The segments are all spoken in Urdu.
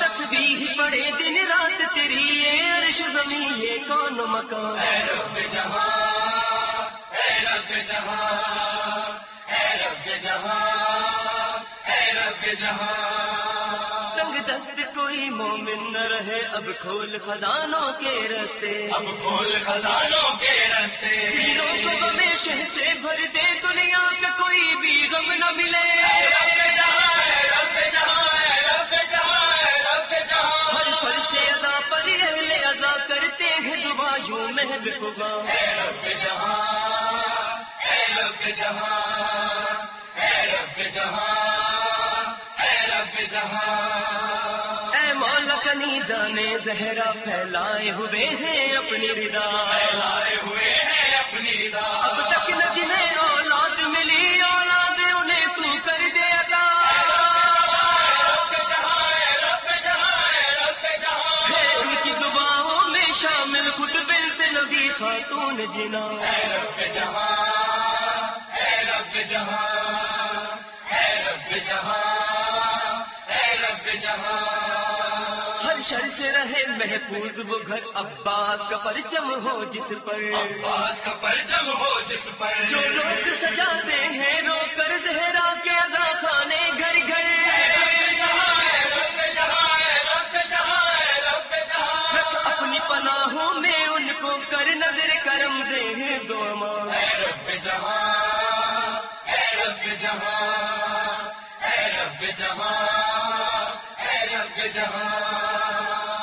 تصویر پڑے دن رات تیری یہ عرش زمین یہ کون مکان رب جہاں اے رب جہاں اے رب جہاں اے رب جہاں تنگ دست کوئی مومن نہ رہے اب کھول خزانوں کے رستے۔ اب کھول خزانوں کے رستے دلوں کو ہمیشہ سے بھر دے۔ خدا اے رب جہاں اے رب جہاں اے رب جہاں اے رب جہاں اے مولا کنی دانے زہرا پھیلائے ہوئے ہیں اپنی ردا لائے ہوئے ہیں اپنی رضا۔ اب تک نہ جنہیں اولاد ملی اولاد انہیں تو کر دے عطا۔ رب جہاں اے رب جہاں اے رب جہاں ہے ان کی دعاؤں میں شامل خود بنت نبی خاتون جنا۔ اے رب جہاں اے رب جہاں اے رب جہاں اے رب جہاں۔ ہر شر سے رہے محفوظ وہ گھر عباس کا پرچم ہو جس پر۔ عباس کا پرچم ہو جس پر۔ جو لوگ سجاتے ہیں رو کر زہرا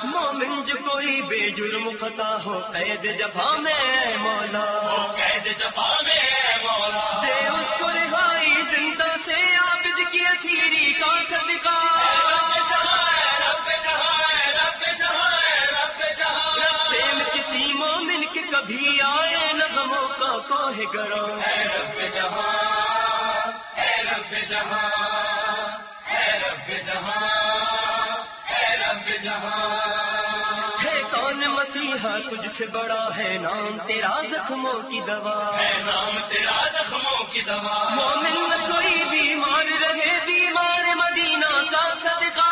مومن جو کوئی بے جرم خطا ہو قید جفا میں اے مولا۔ دے اس کو رہائی زندہ سے عابد کی اخیری کا صدقہ۔ راستے میں کسی مومن کے کبھی آئے ہے کون مسیحا تجھ سے بڑا ہے؟ نام تیرا زخموں کی دوا۔ نام تیرا زخموں کی دوا۔ مومن کوئی بیمار رہے بیمار مدینہ کا صدقہ۔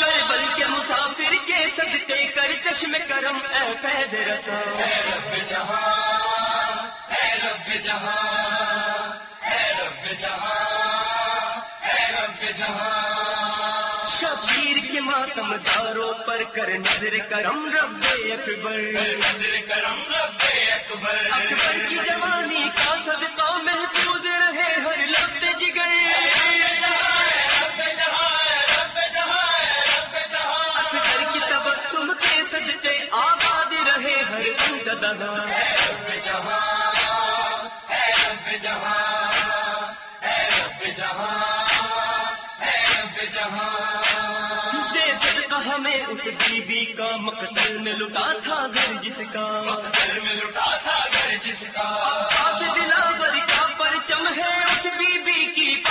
کربل کے مسافر کے صدقے کر چشم کرم اے فیض رسا شبیر کے ماتم داروں پر کر نظر کرم رب اکبر۔ نظر کرم رب اکبر اکبر کی جوانی کا صدقہ محفوظ رہے ہر لفظ جگر۔ اکبر کی تبسم کے صدقے آباد رہے ہر جدہ دے صدقہ اس بیوی کا مقتل میں لٹا تھا گھر جس کا۔ لٹا تھا گھر جس کا۔ آج دلاور کا پرچم ہے اس بیوی کی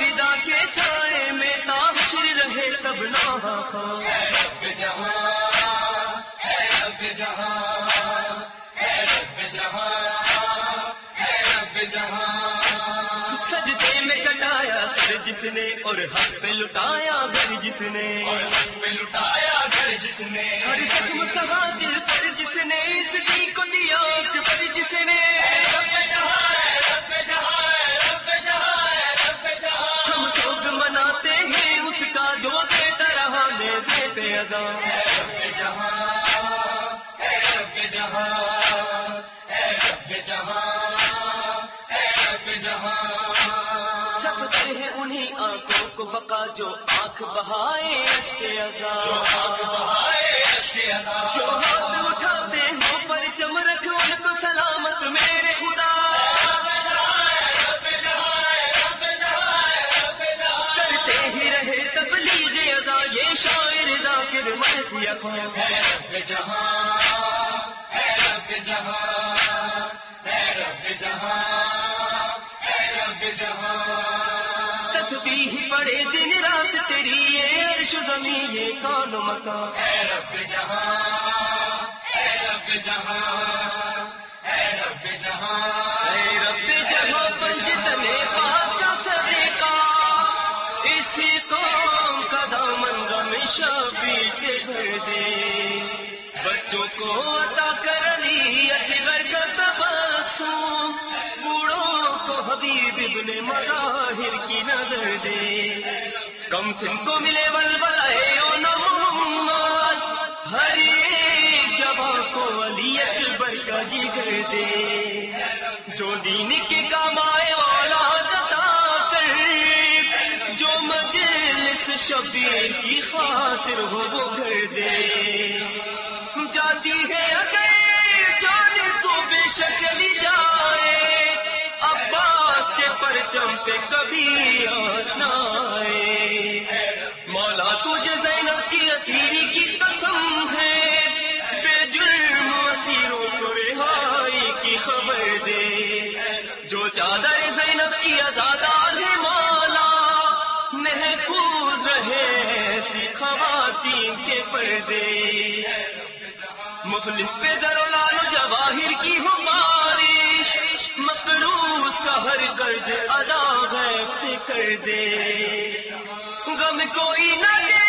ردا کے سائے میں رہے سب جس نے اور حق پہ لٹایا گھر جس نے لٹایا گھر جس نے ہر دل پر جس نے اس کی کو دیا پر جس نے ہم لوگ مناتے ہیں اس کا جو دیتا رہا لے دیتے سکتے ہیں انہیں بقا جو آنکھ بہائے اس کے ادا جو ہاتھ اٹھاتے ہیں پر چمرک ان کو سلامت میرے خدا۔ کرتے ہی رہے تبلیغ ادا یہ شاعر ذاکر مرثیہ کو تسبیح پڑے دن رات تیری یہ عرش زمین یہ کون مکان؟ اے رب جہاں اے رب جہاں اے رب جہاں۔ اے رب جہاں پر جتنے بادشاہ صدیقہ اسی قوم کا دامن غم شبی کے بھر دے۔ بچوں کو عطا کر حبیب ابن مظاہر کی نظر دے۔ کم سن کو ملے ولول او نہ محمد ہر ایک جوان کو علی اکبر کا جگر دے۔ جو دین کے کام آئے اولاد عطا کر۔ جو مجلس شبیر کی خاطر ہو وہ گھر دے۔ جاتی ہے پہ کبھی آشنائے۔ مولا تجھے زینب کی اثیری کی قسم ہے۔ بے جرم اسیروں کو رہائی کی خبر دے۔ جو چادر زینب کی ازادار ہے مولا، محفوظ رہے ایسی خواتین کے پردے۔ مفلس پہ در و لال جواہر کی ہو مخلوص کا ہر گرد ادا ہے سے کر دے۔ غم کوئی نہ دے